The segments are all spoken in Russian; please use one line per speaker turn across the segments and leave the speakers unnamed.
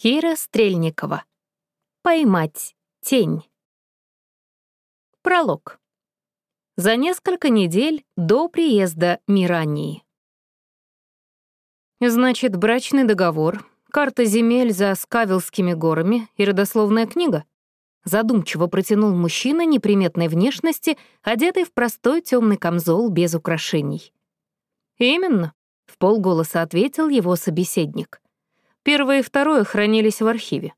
Кира Стрельникова. Поймать тень. Пролог. За несколько недель до приезда Мирании. Значит, брачный договор, карта земель за Скавилскими горами и родословная книга? Задумчиво протянул мужчина неприметной внешности, одетый в простой темный камзол без украшений. «Именно», — в полголоса ответил его собеседник. Первое и второе хранились в архиве.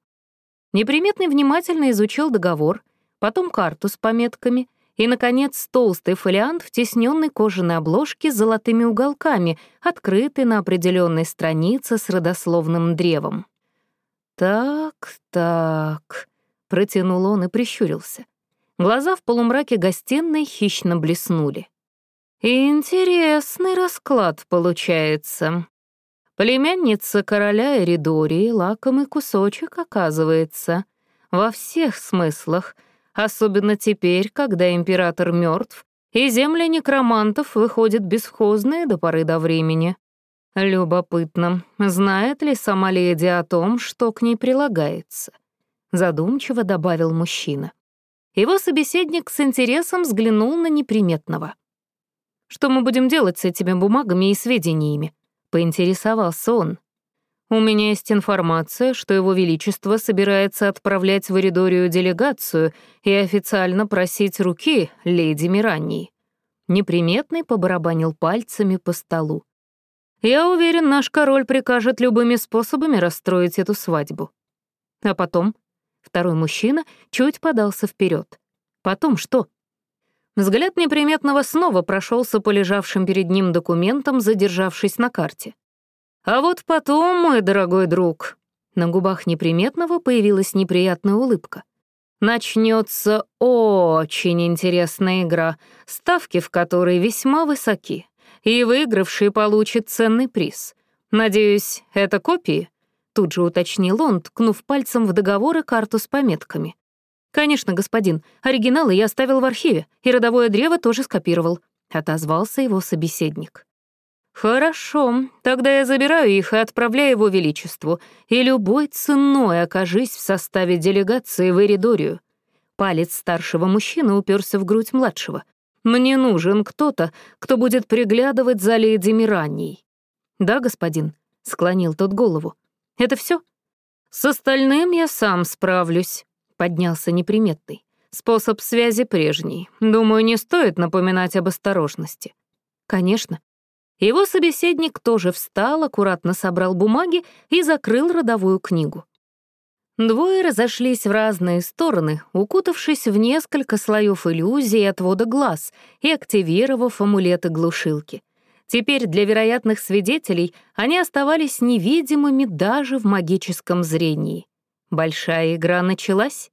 Неприметный внимательно изучил договор, потом карту с пометками и, наконец, толстый фолиант в тесненной кожаной обложке с золотыми уголками, открытый на определенной странице с родословным древом. «Так, так», — протянул он и прищурился. Глаза в полумраке гостиной хищно блеснули. «Интересный расклад получается. Племянница короля Эридории — лакомый кусочек, оказывается. Во всех смыслах, особенно теперь, когда император мертв, и земли некромантов выходят бесхозные до поры до времени. Любопытно, знает ли сама леди о том, что к ней прилагается? Задумчиво добавил мужчина. Его собеседник с интересом взглянул на неприметного. «Что мы будем делать с этими бумагами и сведениями?» — поинтересовался он. «У меня есть информация, что Его Величество собирается отправлять в Эридорию делегацию и официально просить руки леди Мирании». Неприметный побарабанил пальцами по столу. «Я уверен, наш король прикажет любыми способами расстроить эту свадьбу». А потом второй мужчина чуть подался вперед. «Потом что?» Взгляд неприметного снова прошелся по лежавшим перед ним документам, задержавшись на карте. «А вот потом, мой дорогой друг...» На губах неприметного появилась неприятная улыбка. Начнется очень интересная игра, ставки в которой весьма высоки, и выигравший получит ценный приз. Надеюсь, это копии?» Тут же уточнил он, ткнув пальцем в договор и карту с пометками. «Конечно, господин. Оригиналы я оставил в архиве, и родовое древо тоже скопировал», — отозвался его собеседник. «Хорошо, тогда я забираю их и отправляю его величеству, и любой ценой окажись в составе делегации в Эридорию». Палец старшего мужчины уперся в грудь младшего. «Мне нужен кто-то, кто будет приглядывать за леди Мираньей». «Да, господин», — склонил тот голову. «Это все? «С остальным я сам справлюсь» поднялся неприметный. Способ связи прежний. Думаю, не стоит напоминать об осторожности. Конечно. Его собеседник тоже встал, аккуратно собрал бумаги и закрыл родовую книгу. Двое разошлись в разные стороны, укутавшись в несколько слоев иллюзий отвода глаз и активировав амулеты-глушилки. Теперь для вероятных свидетелей они оставались невидимыми даже в магическом зрении. Большая игра началась.